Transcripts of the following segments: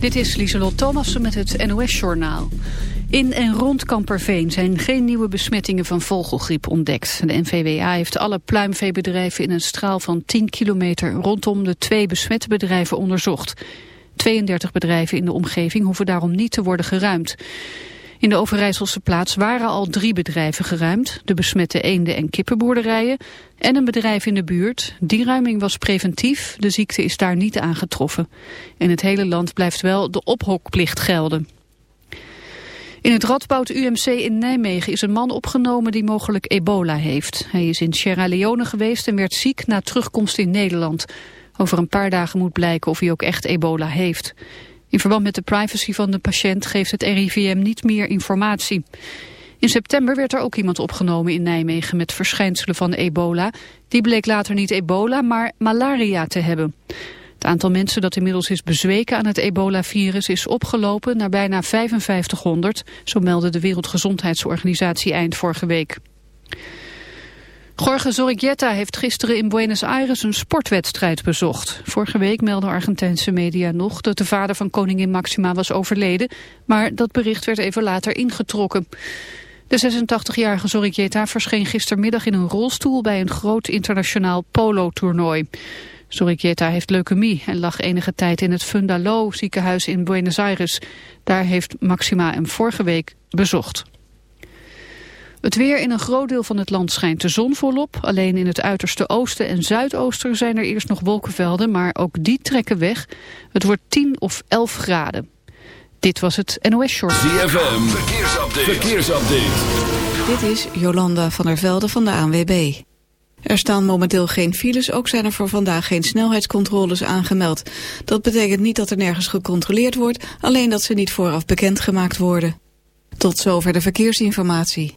Dit is Lieselot Thomassen met het NOS-journaal. In en rond Kamperveen zijn geen nieuwe besmettingen van vogelgriep ontdekt. De NVWA heeft alle pluimveebedrijven in een straal van 10 kilometer rondom de twee besmette bedrijven onderzocht. 32 bedrijven in de omgeving hoeven daarom niet te worden geruimd. In de Overijsselse plaats waren al drie bedrijven geruimd. De besmette eenden- en kippenboerderijen en een bedrijf in de buurt. Die ruiming was preventief, de ziekte is daar niet aangetroffen. In het hele land blijft wel de ophokplicht gelden. In het Radboud UMC in Nijmegen is een man opgenomen die mogelijk ebola heeft. Hij is in Sierra Leone geweest en werd ziek na terugkomst in Nederland. Over een paar dagen moet blijken of hij ook echt ebola heeft. In verband met de privacy van de patiënt geeft het RIVM niet meer informatie. In september werd er ook iemand opgenomen in Nijmegen met verschijnselen van ebola. Die bleek later niet ebola, maar malaria te hebben. Het aantal mensen dat inmiddels is bezweken aan het ebola-virus is opgelopen naar bijna 5500, zo meldde de Wereldgezondheidsorganisatie eind vorige week. Jorge Zorrigueta heeft gisteren in Buenos Aires een sportwedstrijd bezocht. Vorige week meldden Argentijnse media nog dat de vader van koningin Maxima was overleden, maar dat bericht werd even later ingetrokken. De 86-jarige Zorrigueta verscheen gistermiddag in een rolstoel bij een groot internationaal polo-toernooi. Zorrigueta heeft leukemie en lag enige tijd in het Fundalo ziekenhuis in Buenos Aires. Daar heeft Maxima hem vorige week bezocht. Het weer in een groot deel van het land schijnt de zon volop. Alleen in het uiterste oosten en zuidoosten zijn er eerst nog wolkenvelden, maar ook die trekken weg. Het wordt 10 of 11 graden. Dit was het NOS Short. ZFM, verkeersupdate. verkeersupdate. Dit is Jolanda van der Velde van de ANWB. Er staan momenteel geen files, ook zijn er voor vandaag geen snelheidscontroles aangemeld. Dat betekent niet dat er nergens gecontroleerd wordt, alleen dat ze niet vooraf bekendgemaakt worden. Tot zover de verkeersinformatie.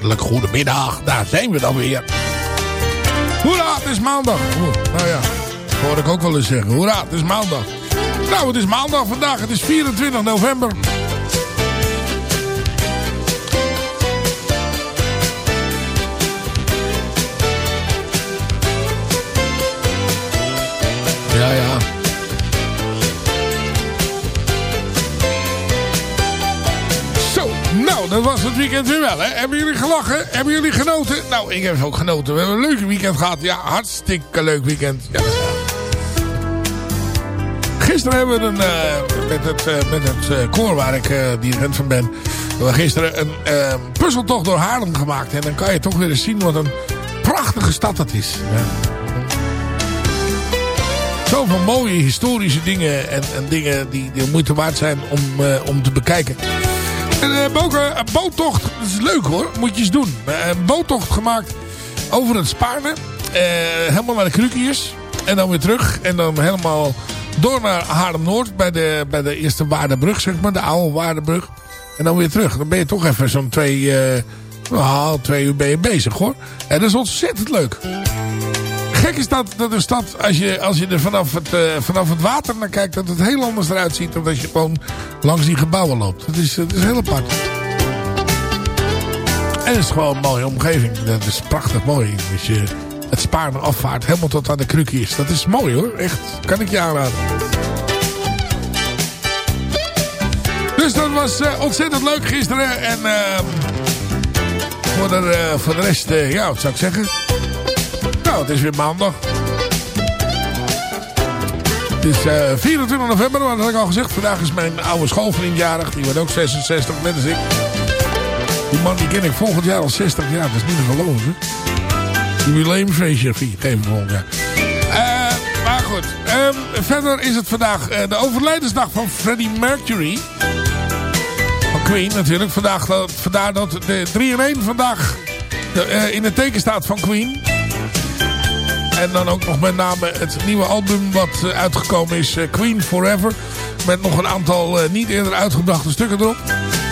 Hartelijk goedemiddag. Daar zijn we dan weer. Hoera, het is maandag. Oeh, nou ja, hoor ik ook wel eens zeggen. Hoera, het is maandag. Nou, het is maandag vandaag. Het is 24 november. Dat was het weekend weer wel, hè? Hebben jullie gelachen? Hebben jullie genoten? Nou, ik heb ook genoten. We hebben een leuk weekend gehad. Ja, hartstikke leuk weekend. Ja. Gisteren hebben we een, eh, met het, eh, met het eh, koor waar ik dirigent van ben... hebben we gisteren een puzzeltocht door Haarlem gemaakt. En dan kan je toch weer eens zien wat een prachtige stad dat is. Ja. Zoveel mooie historische dingen en, en dingen die, die moeite waard zijn om, om te bekijken. Eh, een, boottocht, dat is leuk hoor, moet je eens doen. Eh, Een boottocht gemaakt over het Spaarne. eh, helemaal naar de Krukiers. En dan weer terug. En dan helemaal door naar Haarlem-Noord. Bij de, bij de eerste Waardenbrug, zeg maar. De oude Waardenbrug. En dan weer terug. Dan ben je toch even zo'n twee, nou, twee uur ben je bezig hoor. En dat is ontzettend leuk. Gek is dat, dat een stad, als je, als je er vanaf het, eh, vanaf het water naar kijkt, dat het heel anders eruit ziet dan als je gewoon langs die gebouwen loopt. Dat is, dat is heel apart. En het is gewoon een mooie omgeving. Dat is prachtig mooi. Als je het Spaarne afvaart, helemaal tot aan de Krukiers. Dat is mooi hoor, echt. Kan ik je aanraden. Dus dat was eh, ontzettend leuk gisteren. En ehm, voor, de, eh, voor de rest, ja, wat zou ik zeggen? Nou, het is weer maandag. Het is eh, 24 november, maar dat had ik al gezegd. Vandaag is mijn oude schoolvriend jarig. Die wordt ook 66, net als ik. Die man die ken ik volgend jaar al 60 jaar. Dat is niet te geloven. Jubileumfeestje geven volgend jaar. Eh, maar goed. Ehm, verder is het vandaag eh, de overlijdensdag van Freddie Mercury. Van Queen natuurlijk. Vandaag, vandaar dat de 3 in 1 vandaag eh, in het teken staat van Queen. En dan ook nog met name het nieuwe album wat eh, uitgekomen is, eh, Queen Forever. Met nog een aantal eh, niet eerder uitgebrachte stukken erop.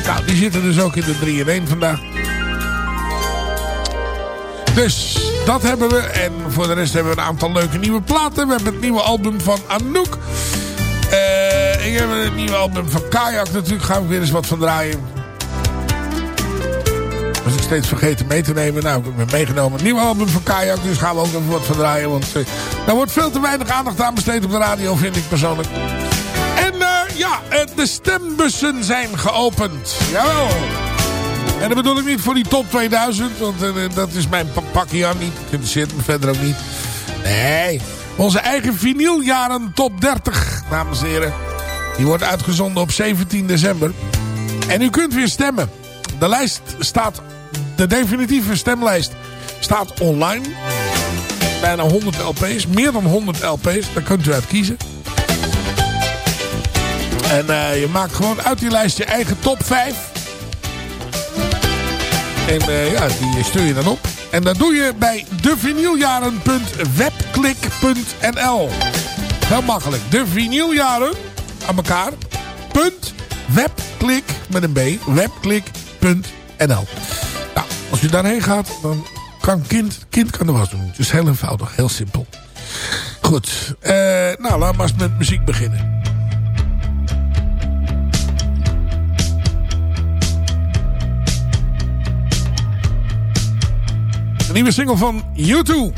Nou, die zitten dus ook in de 3 in 1 vandaag. Dus dat hebben we. En voor de rest hebben we een aantal leuke nieuwe platen. We hebben het nieuwe album van Anouk. Eh, ik heb het nieuwe album van Kayak natuurlijk. Gaan we weer eens wat van draaien. Was ik steeds vergeten mee te nemen. Nou, ik heb hem meegenomen. Nieuw album van Kayak. Dus gaan we ook even wat van draaien. Want eh, daar wordt veel te weinig aandacht aan besteed op de radio, vind ik persoonlijk. En eh, ja, eh, de stembussen zijn geopend. Jawel. En dat bedoel ik niet voor die top 2000. Want dat is mijn pa- pakje aan niet. Dat interesseert me verder ook niet. Nee. Onze eigen vinyljaren top 30, dames en heren. Die wordt uitgezonden op 17 december. En u kunt weer stemmen. De lijst staat, de definitieve stemlijst staat online. Bijna 100 LP's, meer dan 100 LP's. Daar kunt u uit kiezen. En eh, je maakt gewoon uit die lijst je eigen top 5. En eh, ja, die stuur je dan op. En dat doe je bij devinyljaren.webklik.nl Heel makkelijk. De vinyljaren aan elkaar. Punt webklik met een B. Webklik.nl als u daarheen gaat, dan kan kind, kind kan de was doen. Het is heel eenvoudig, heel simpel. Goed, eh, nou laten we maar eens met muziek beginnen. De nieuwe single van U2.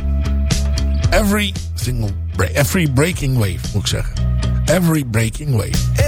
Every single every breaking wave, moet ik zeggen. Every breaking wave.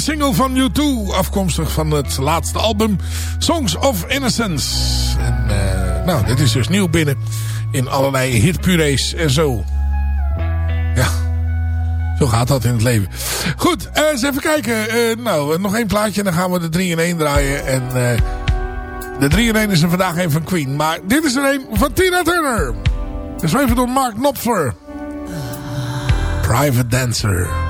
Single van U2. Afkomstig van het laatste album Songs of Innocence. En uh, nou, dit is dus nieuw binnen in allerlei hitpurees en zo. Ja, zo gaat dat in het leven. Goed, uh, eens even kijken. Uh, nou, nog één plaatje en dan gaan we de 3 in 1 draaien. En de 3 in 1 is er vandaag een van Queen. Maar dit is er een van Tina Turner. Geschreven door Mark Knopfler. Private Dancer.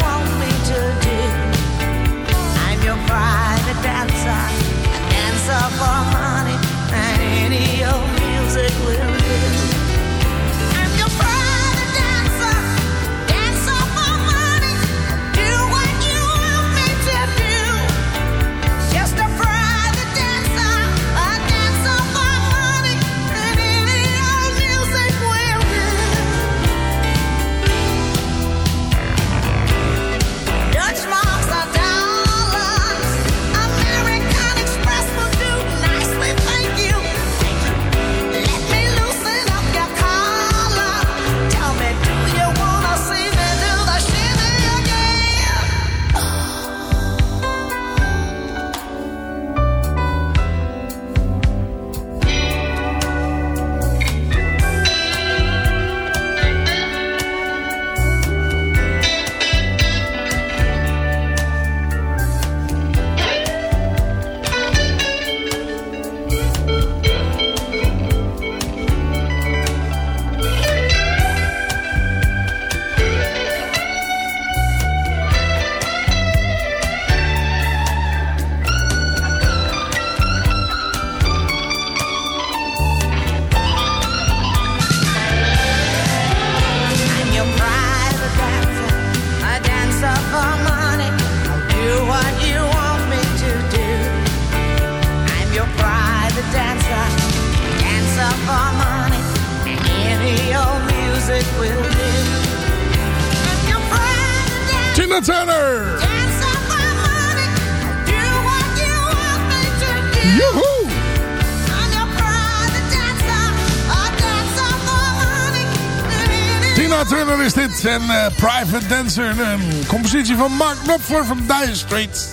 Tina Turner is dit. En eh, Private Dancer. Een compositie van Mark Knopfler van Dire Straits.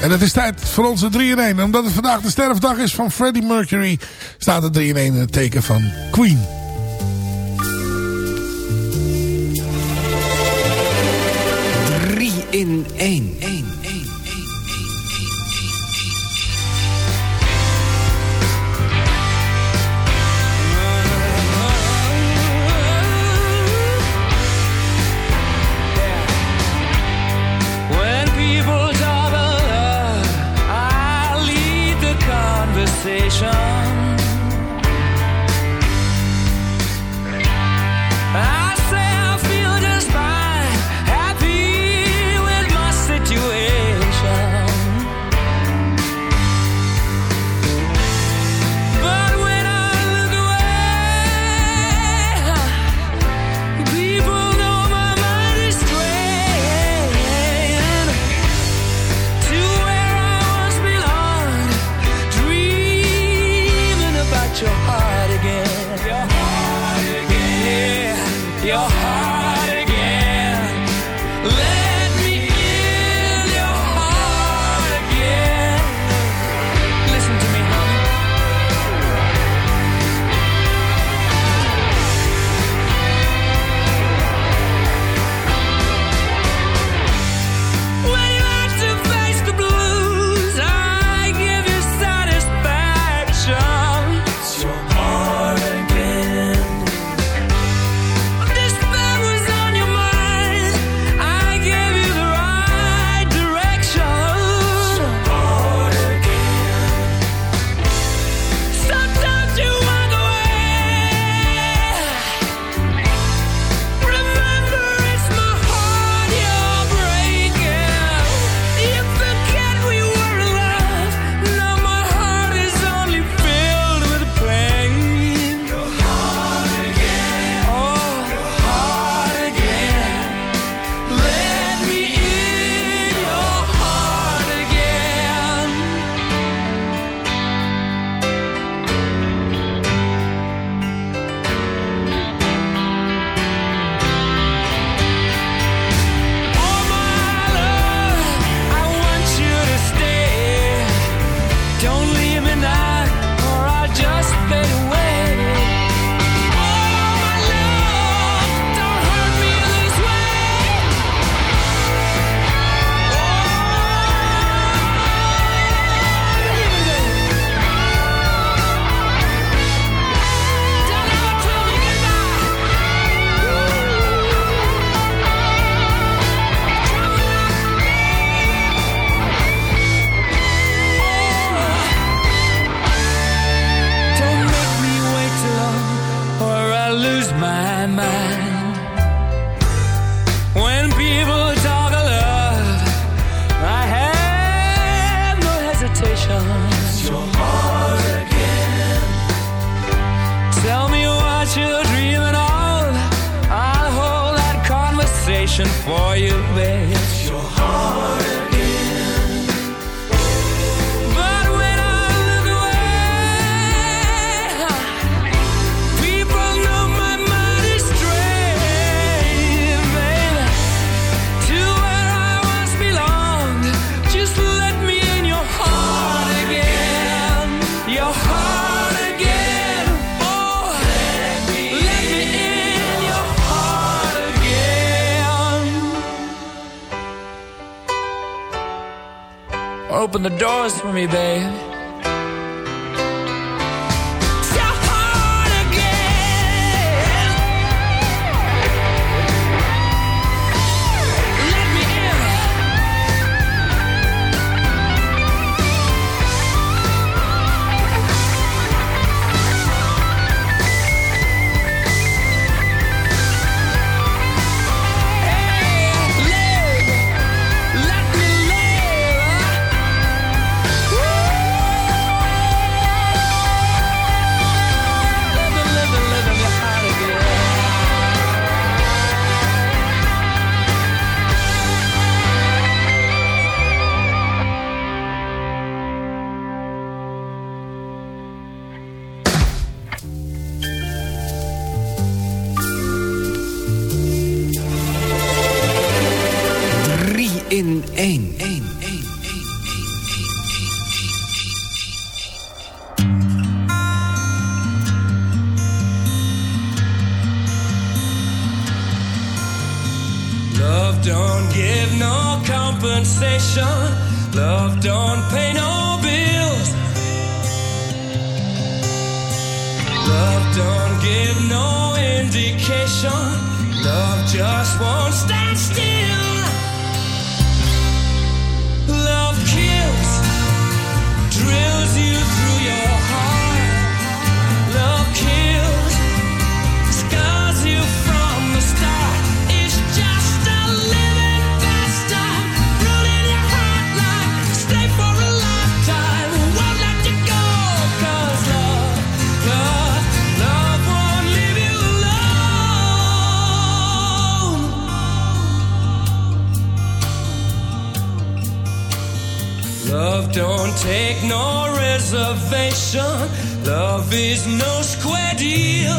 En het is tijd voor onze 3 in 1. Omdat het vandaag de sterfdag is van Freddie Mercury... staat het 3 in 1 in het teken van Queen. In één. the doors for me, babe. stand still. Don't take no reservation. Love is no square deal.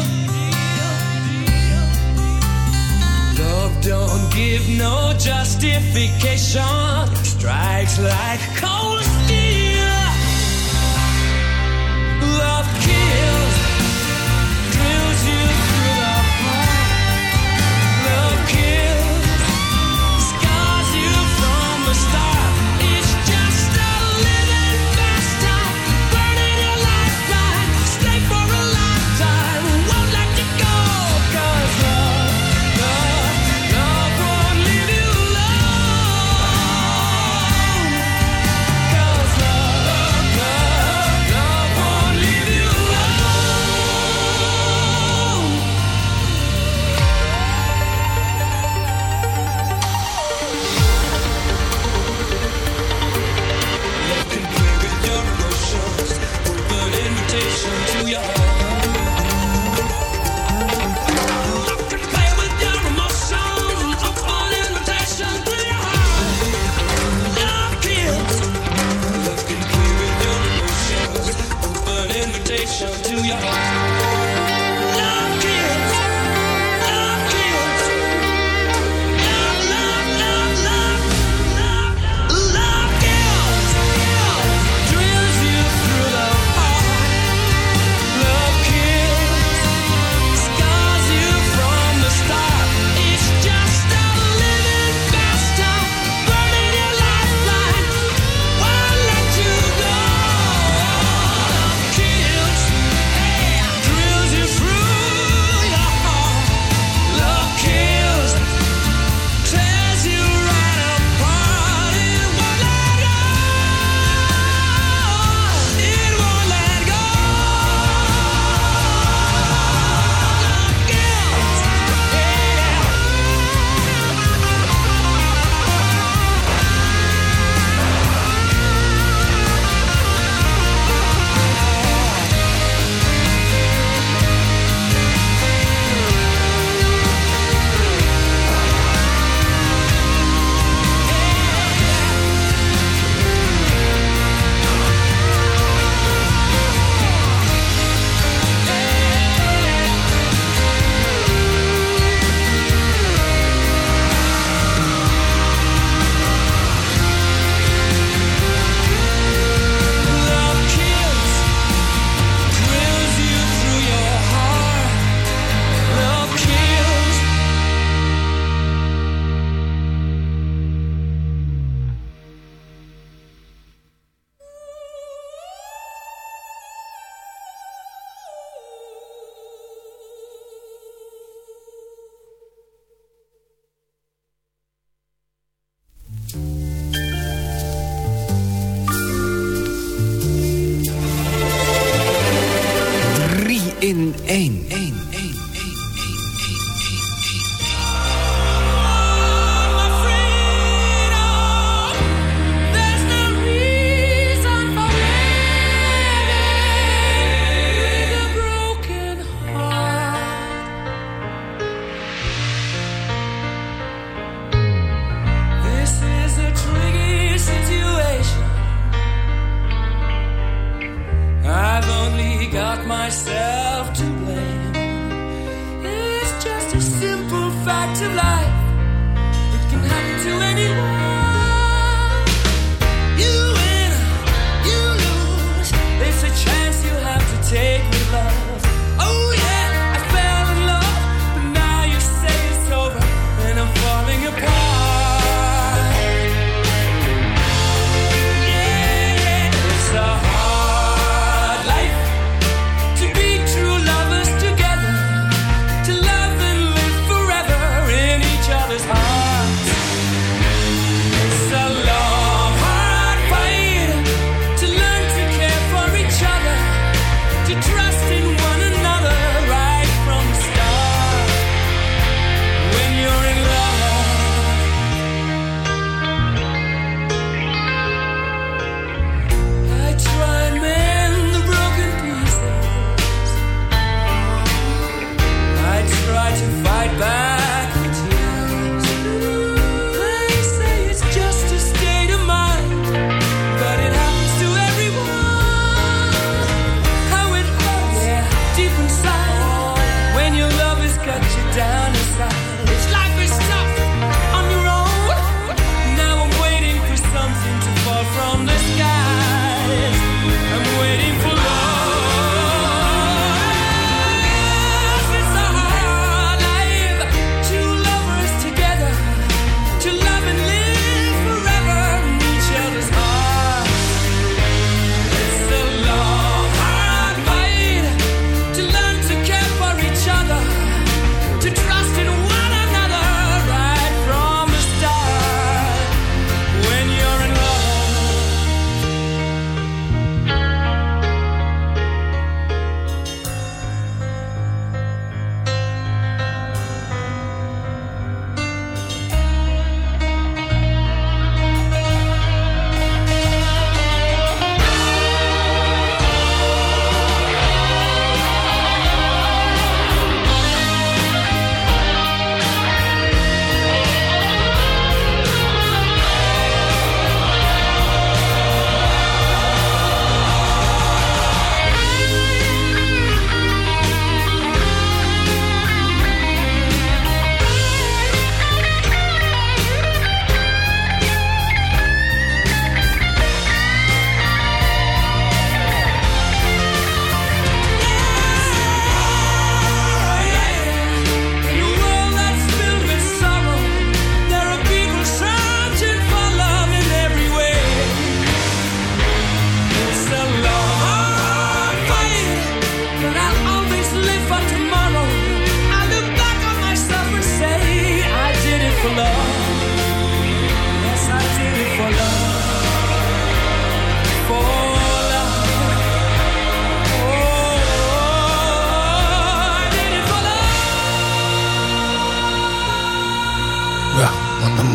Love don't give no justification. Strikes like. invitation to your heart.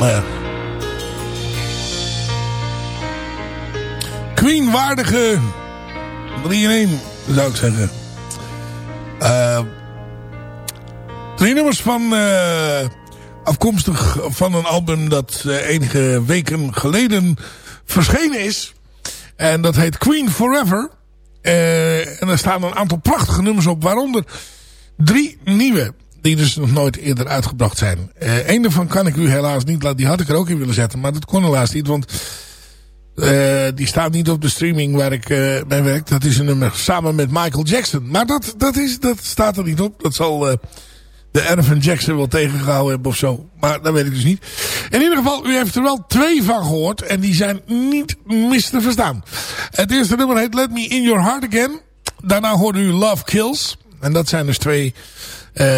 Eh, Queen-waardige 3 in 1, zou ik zeggen. Eh, drie nummers van... eh, afkomstig van een album dat enige weken geleden verschenen is. En dat heet Queen Forever. En er staan een aantal prachtige nummers op, waaronder drie nieuwe. Die dus nog nooit eerder uitgebracht zijn. Eh Eén daarvan kan ik u helaas niet laten. Die had ik er ook in willen zetten. Maar dat kon helaas niet. Want eh, die staat niet op de streaming waar ik eh bij werk. Dat is een nummer samen met Michael Jackson. Maar dat, dat, is, dat staat er niet op. Dat zal eh, de Ervan Jackson wel tegengehouden hebben of zo. Maar dat weet ik dus niet. In ieder geval, u heeft er wel twee van gehoord. En die zijn niet mis te verstaan. Het eerste nummer heet Let Me In Your Heart Again. Daarna hoorde u Love Kills. En dat zijn dus twee eh,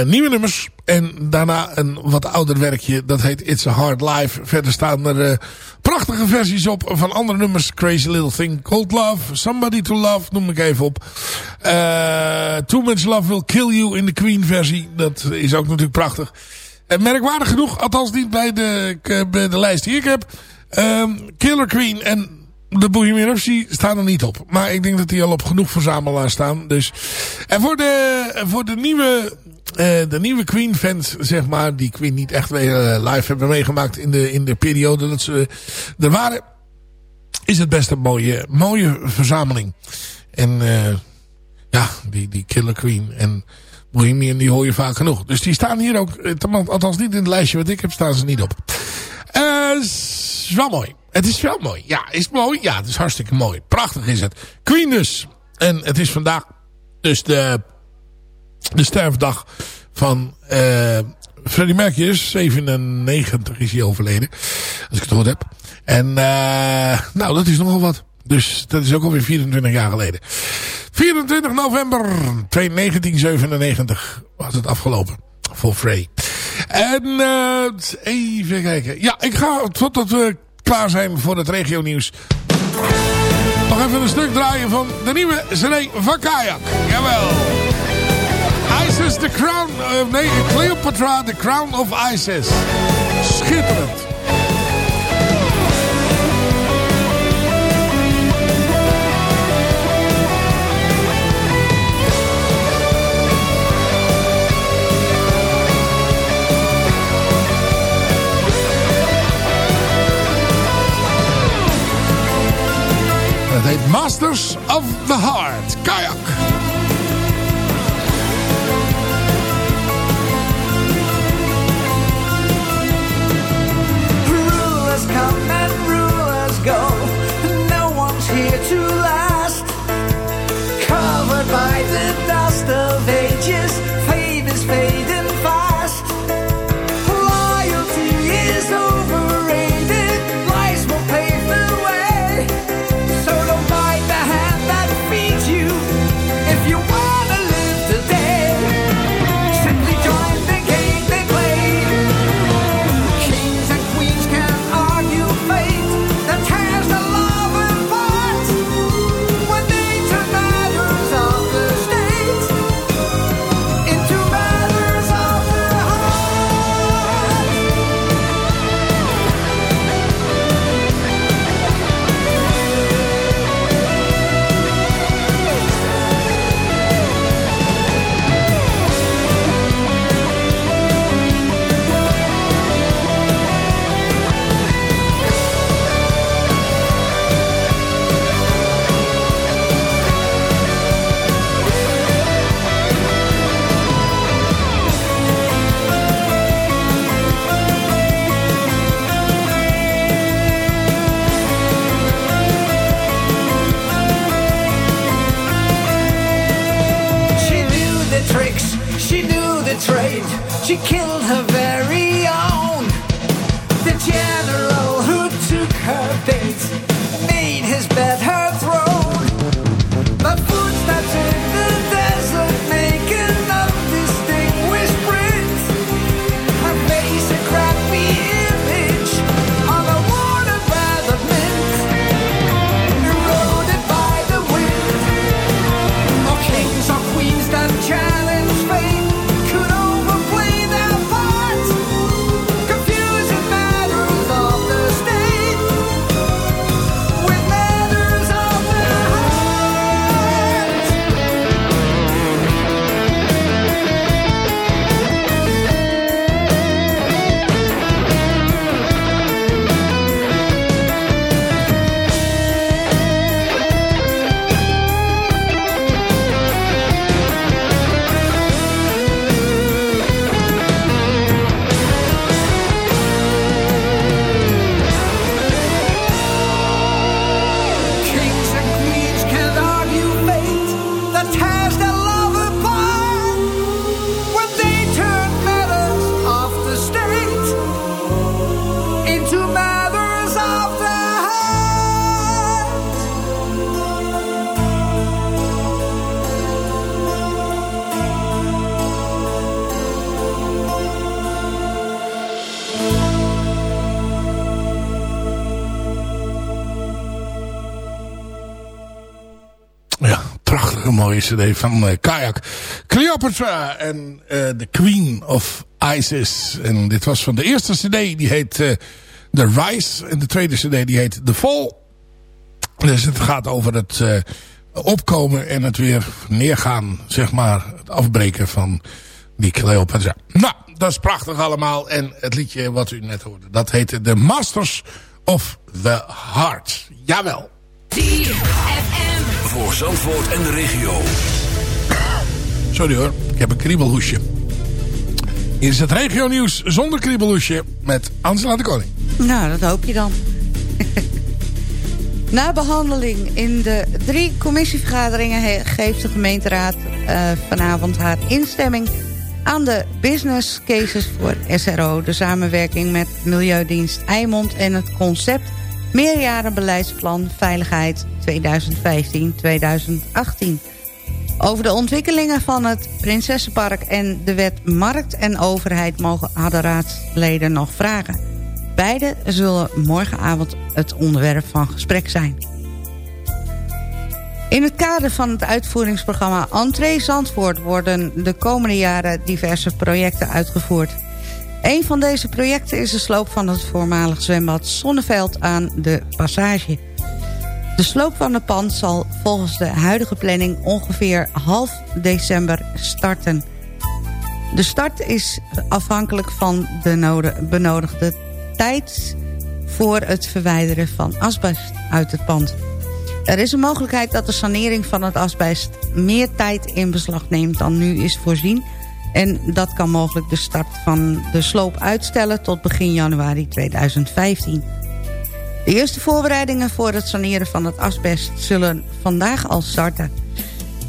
nieuwe nummers. En daarna een wat ouder werkje. Dat heet It's a Hard Life. Verder staan er eh, prachtige versies op van andere nummers. Crazy Little Thing Called Love. Somebody to Love noem ik even op. Eh, Too Much Love Will Kill You in de Queen versie. Dat is ook natuurlijk prachtig. En merkwaardig genoeg, althans niet bij de, bij de lijst die ik heb. ehm, Killer Queen en de Bohemian Rhapsody staan er niet op. Maar ik denk dat die al op genoeg verzamelaars staan. Dus. En voor de, voor de nieuwe, eh, de nieuwe Queen fans, zeg maar, die Queen niet echt eh, live hebben meegemaakt in de, in de periode dat ze er waren, is het best een mooie, mooie verzameling. En eh, Ja, die, die Killer Queen en Bohemian, die hoor je vaak genoeg. Dus die staan hier ook, eh, althans niet in het lijstje wat ik heb, staan ze niet op. Uh, is wel mooi. Het is wel mooi. Ja, is het mooi? Ja, het is hartstikke mooi. Prachtig is het. Queen dus. En het is vandaag dus de, de sterfdag van uh, Freddie Mercury. 97 is hij overleden. Als ik het goed heb. En uh, nou, dat is nogal wat. Dus dat is ook alweer 24 jaar geleden. 24 november 1997 was het afgelopen. Voor Frey. En uh, even kijken. Ja, ik ga totdat we klaar zijn voor het regio nieuws. Nog even een stuk draaien van de nieuwe CD van Kayak. Jawel. Isis the Crown. Uh, nee, Cleopatra the Crown of Isis. Schitterend. Het heet Masters of the Heart. Kayak. Cd van eh, Kayak. Cleopatra en eh The Queen of Isis. En dit was van de eerste cd, die heet eh, The Rise. En de tweede cd, die heet The Fall. Dus het gaat over het opkomen en het weer neergaan, zeg maar. Het afbreken van die Cleopatra. Nou, dat is prachtig allemaal. En het liedje wat u net hoorde, dat heette The Masters of the Heart. Jawel. Voor Zandvoort en de regio. Sorry hoor, ik heb een kriebelhoesje. Hier is het regio nieuws zonder kriebelhoesje met Angela de Koning. Nou, dat hoop je dan. Na behandeling in de drie commissievergaderingen... geeft de gemeenteraad uh, vanavond haar instemming... aan de business cases voor SRO... de samenwerking met Milieudienst Eimond... en het concept Meerjarenbeleidsplan Veiligheid 2015-2018. Over de ontwikkelingen van het Prinsessenpark en de wet Markt en Overheid... mogen hadden raadsleden nog vragen. Beide zullen morgenavond het onderwerp van gesprek zijn. In het kader van het uitvoeringsprogramma Entree Zandvoort... worden de komende jaren diverse projecten uitgevoerd. Een van deze projecten is de sloop van het voormalig zwembad Zonneveld aan de Passage. De sloop van het pand zal volgens de huidige planning ongeveer half december starten. De start is afhankelijk van de benodigde tijd voor het verwijderen van asbest uit het pand. Er is een mogelijkheid dat de sanering van het asbest meer tijd in beslag neemt dan nu is voorzien... En dat kan mogelijk de start van de sloop uitstellen tot begin januari 2015. De eerste voorbereidingen voor het saneren van het asbest zullen vandaag al starten.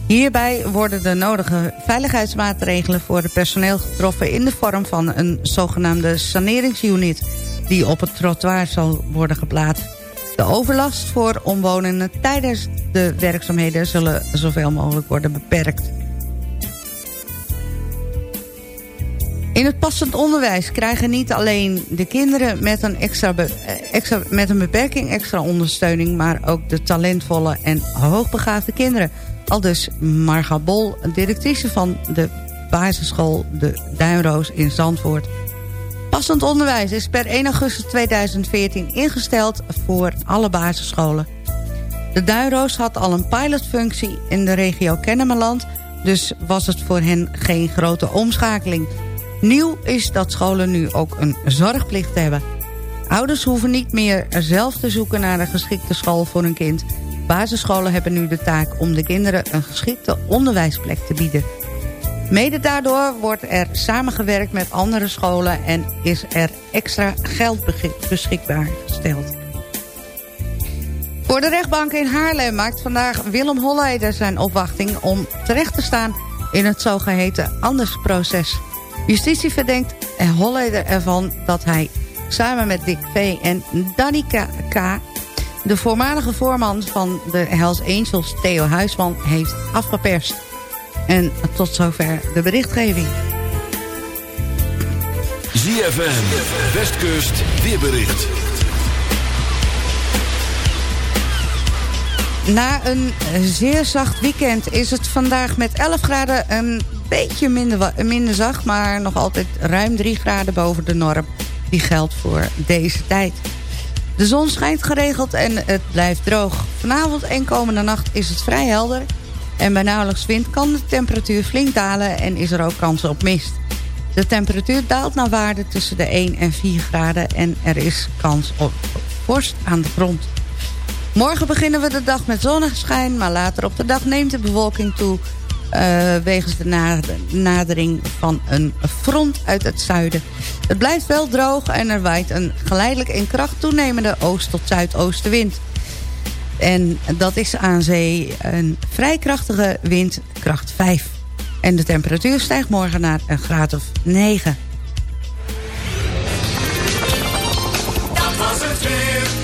Hierbij worden de nodige veiligheidsmaatregelen voor het personeel getroffen... in de vorm van een zogenaamde saneringsunit die op het trottoir zal worden geplaatst. De overlast voor omwonenden tijdens de werkzaamheden zullen zoveel mogelijk worden beperkt. In het passend onderwijs krijgen niet alleen de kinderen met een, extra, eh, extra, met een beperking extra ondersteuning... maar ook de talentvolle en hoogbegaafde kinderen. Al dus Marga Bol, directrice van de basisschool De Duinroos in Zandvoort. Passend onderwijs is per 1 augustus 2014 ingesteld voor alle basisscholen. De Duinroos had al een pilotfunctie in de regio Kennemerland... dus was het voor hen geen grote omschakeling... Nieuw is dat scholen nu ook een zorgplicht hebben. Ouders hoeven niet meer zelf te zoeken naar een geschikte school voor hun kind. Basisscholen hebben nu de taak om de kinderen een geschikte onderwijsplek te bieden. Mede daardoor wordt er samengewerkt met andere scholen... en is er extra geld beschikbaar gesteld. Voor de rechtbank in Haarlem maakt vandaag Willem Holleder zijn opwachting... om terecht te staan in het zogeheten Andersproces... Justitie verdenkt Holleder ervan dat hij samen met Dick V. en Danny K. de voormalige voorman van de Hells Angels Theo Huisman heeft afgeperst. En tot zover de berichtgeving. ZFM, Westkust, weerbericht. Na een zeer zacht weekend is het vandaag met 11 graden een beetje minder, minder zacht... maar nog altijd ruim 3 graden boven de norm. Die geldt voor deze tijd. De zon schijnt geregeld en het blijft droog. Vanavond en komende nacht is het vrij helder... en bij nauwelijks wind kan de temperatuur flink dalen... en is er ook kans op mist. De temperatuur daalt naar waarde tussen de 1 en 4 graden... en er is kans op vorst aan de grond. Morgen beginnen we de dag met zonneschijn... maar later op de dag neemt de bewolking toe... Uh, wegens de nadering van een front uit het zuiden. Het blijft wel droog en er waait een geleidelijk in kracht toenemende oost- tot zuidoostenwind. En dat is aan zee een vrij krachtige wind, kracht 5. En de temperatuur stijgt morgen naar een graad of 9. Dat was het weer.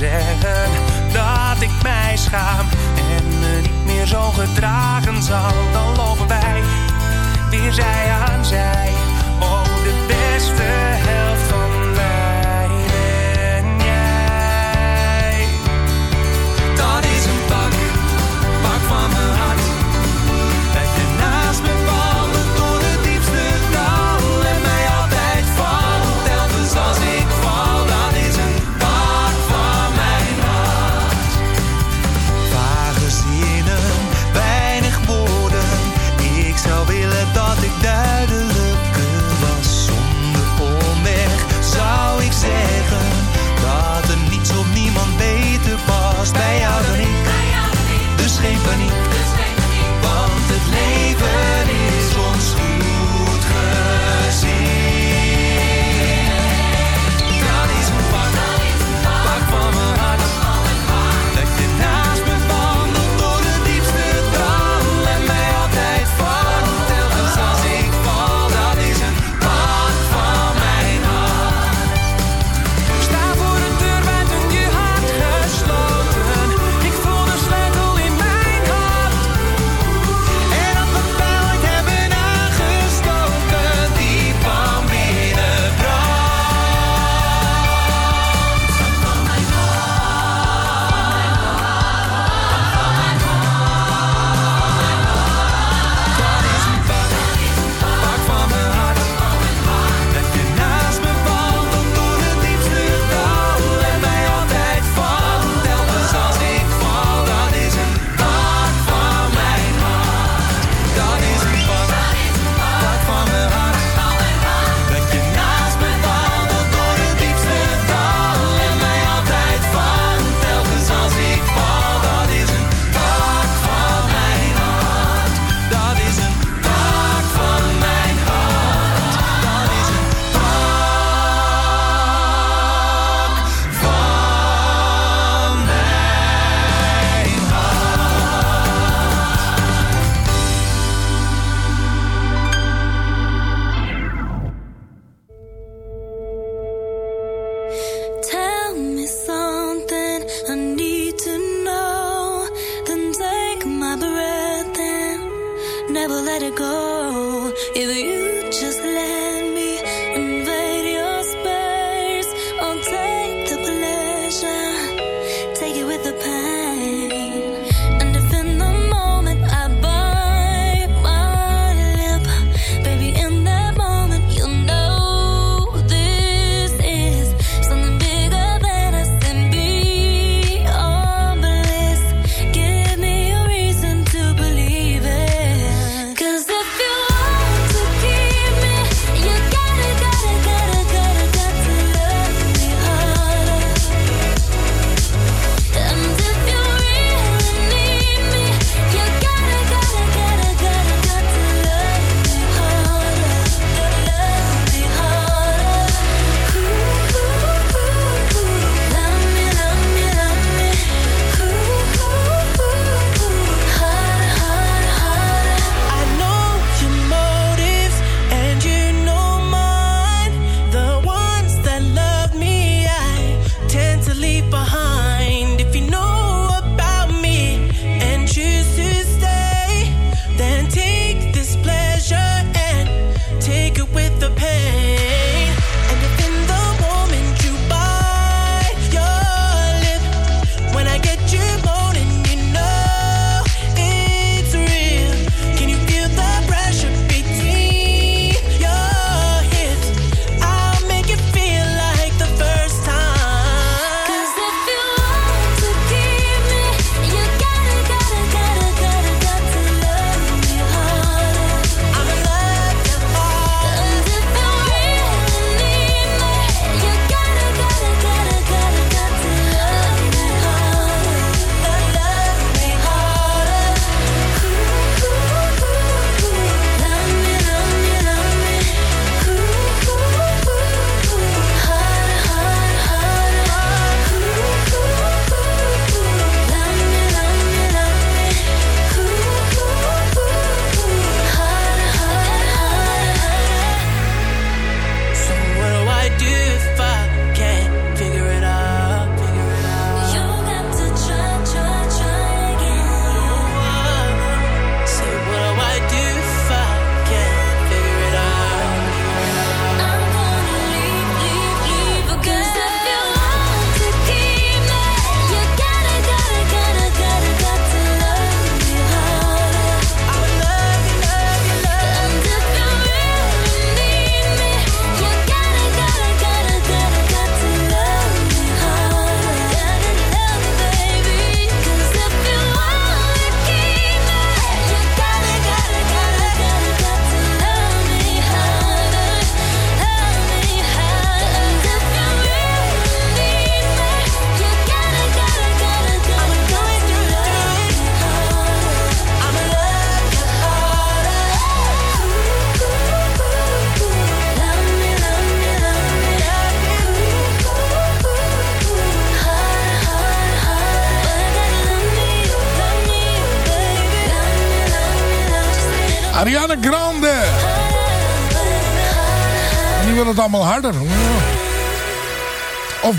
zeggen dat ik mij schaam en me niet meer zo gedragen zal, dan lopen wij weer zij aan zij.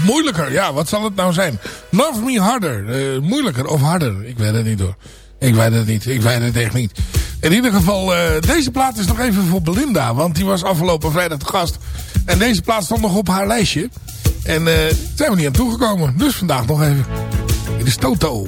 Moeilijker. Ja, wat zal het nou zijn? Love Me Harder. Eh, moeilijker of harder. Ik weet het niet hoor. Ik weet het niet. Ik weet het echt niet. In ieder geval, eh, deze plaat is nog even voor Belinda. Want die was afgelopen vrijdag de gast. En deze plaat stond nog op haar lijstje. En uh, zijn we niet aan toegekomen. Dus vandaag nog even. Dit is Toto.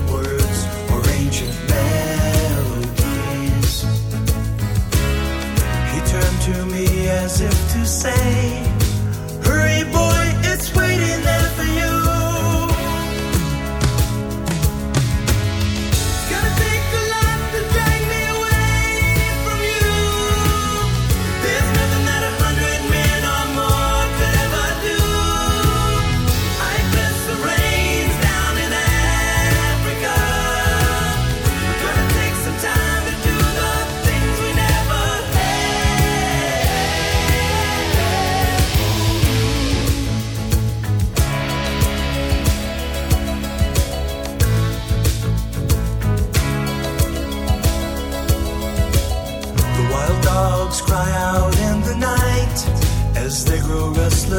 as if to say,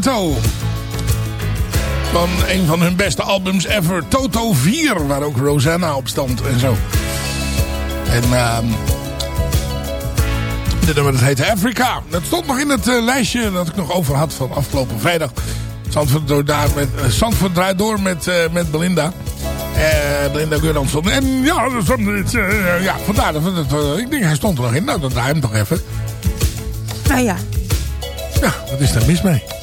Toto. Van een van hun beste albums ever. Toto 4. Waar ook Rosanna op stond en zo. En ehm dit nummer dat heet Africa. Dat stond nog in het eh, lijstje dat ik nog over had van afgelopen vrijdag. Zandvoort, door daar met, eh, Zandvoort draait door met, eh, met Belinda. Belinda Guransson. En ja, dat stond, ja, vandaar dat, dat, ik denk hij stond er nog in. Nou, dan draai hem toch even. Nou ja, Ja, wat is daar mis mee?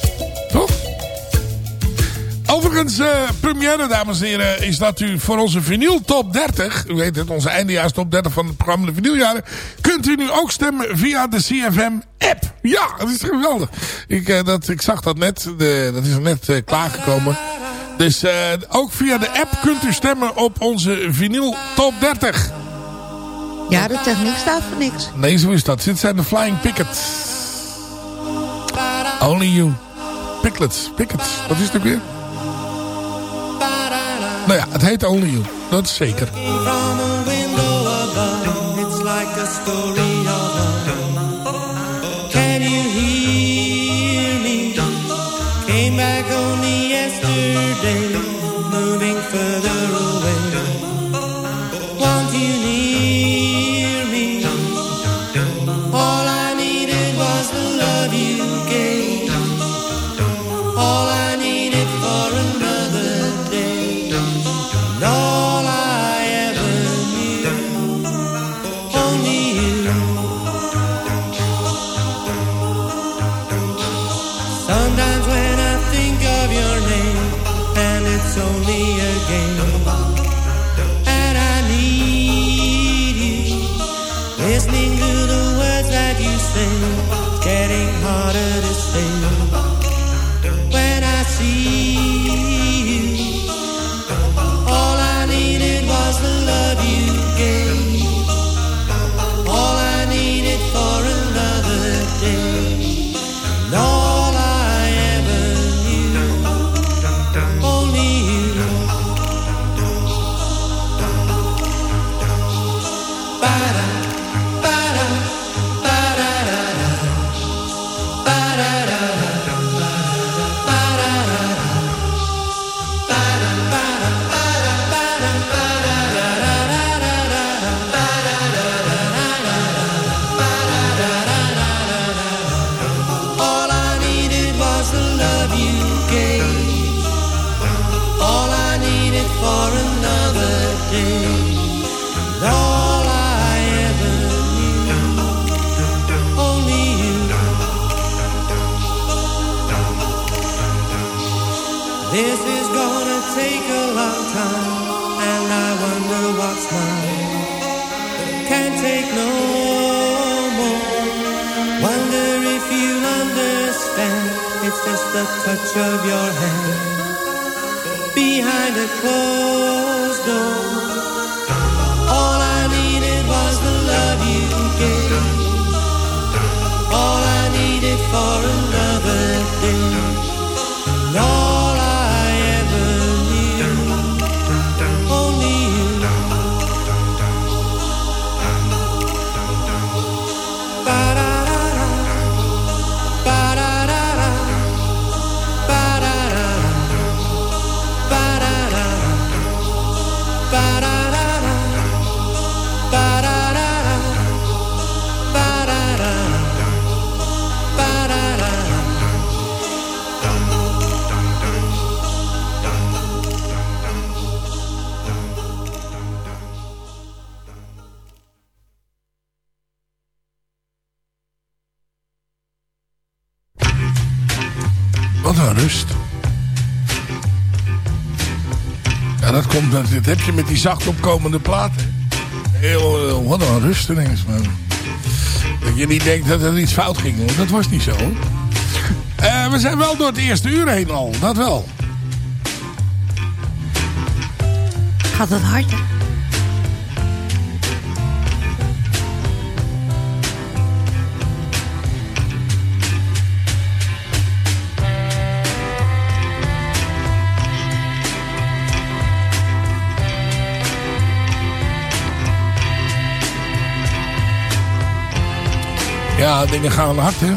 Overigens, eh première, dames en heren, is dat u voor onze vinyl top 30, u weet het, onze eindejaars top 30 van het programma De Vinyljaren, kunt u nu ook stemmen via de CFM app. Ja, dat is geweldig. Ik, eh, dat, ik zag dat net, de, dat is net eh, klaargekomen. Dus ook via de app kunt u stemmen op onze vinyl top 30. Ja, de techniek staat voor niks. Nee, zo is dat. Dit zijn de Flying Pickets. Only you. Picklets. Pickets. Wat is het ook weer? Nou ja, het heet Only You. Dat is zeker. Heb je met die zacht opkomende platen. Heel, eh, wat een rust. Man. Dat je niet denkt dat er iets fout ging. Want dat was niet zo. Eh, we zijn wel door het eerste uur heen al. Dat wel. Gaat het hard? hè? Ja, dingen gaan hard, hè.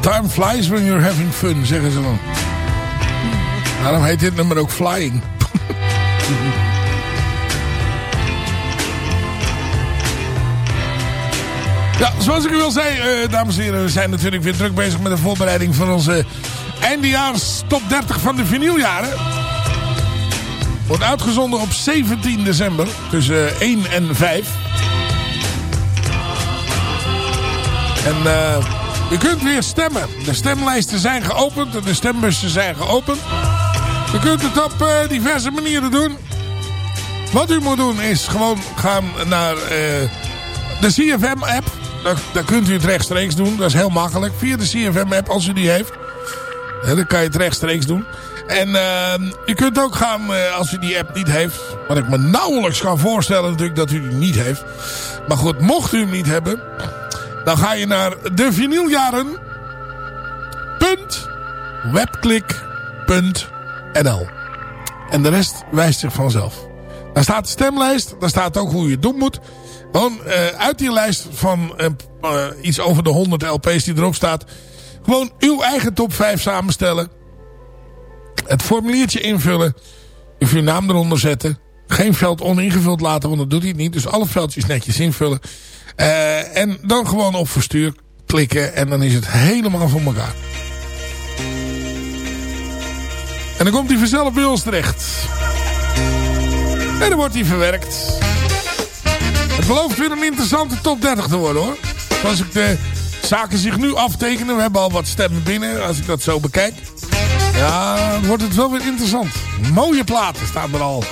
Time flies when you're having fun, zeggen ze dan. Daarom heet dit nummer ook Flying. Ja, zoals ik u al zei, eh, dames en heren, we zijn natuurlijk weer druk bezig met de voorbereiding van onze eindejaars top 30 van de vinyljaren. Wordt uitgezonden op 17 december tussen 1 en 5. En eh, U kunt weer stemmen. De stemlijsten zijn geopend en de stembussen zijn geopend. U kunt het op uh, diverse manieren doen. Wat u moet doen is gewoon gaan naar uh, de CFM-app. Daar, daar, kunt u het rechtstreeks doen. Dat is heel makkelijk. Via de CFM-app als u die heeft. Dan kan je het rechtstreeks doen. En uh, u kunt ook gaan, uh, als u die app niet heeft... wat ik me nauwelijks kan voorstellen natuurlijk dat u die niet heeft. Maar goed, mocht u hem niet hebben... dan ga je naar de vinyljaren.webklik.nl En de rest wijst zich vanzelf. Daar staat de stemlijst. Daar staat ook hoe je het doen moet. Gewoon uh, uit die lijst van iets over de 100 LP's die erop staat... gewoon uw eigen top 5 samenstellen het formuliertje invullen. Even uw naam eronder zetten. Geen veld oningevuld laten, want dat doet hij niet. Dus alle veldjes netjes invullen. Uh, en dan gewoon op verstuur klikken. En dan is het helemaal voor elkaar. En dan komt hij vanzelf bij ons terecht. En dan wordt hij verwerkt. Het belooft weer een interessante top 30 te worden hoor. Als ik de zaken zich nu aftekenen. We hebben al wat stemmen binnen. Als ik dat zo bekijk. Ja, dan wordt het wel weer interessant. Mooie platen staan er al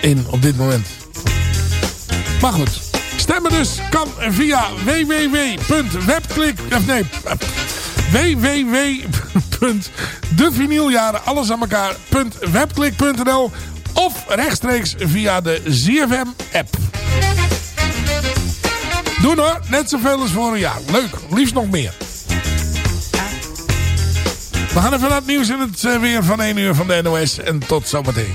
in op dit moment. Maar goed. Stemmen dus kan via www.webklik... Of nee... www.devinyljaren alles aan elkaar.webklik.nl of rechtstreeks via de ZFM app. Doen hoor, net zoveel als een jaar. Leuk, liefst nog meer. We gaan even naar het nieuws in het uh, weer van 1 uur van de NOS. En tot zometeen.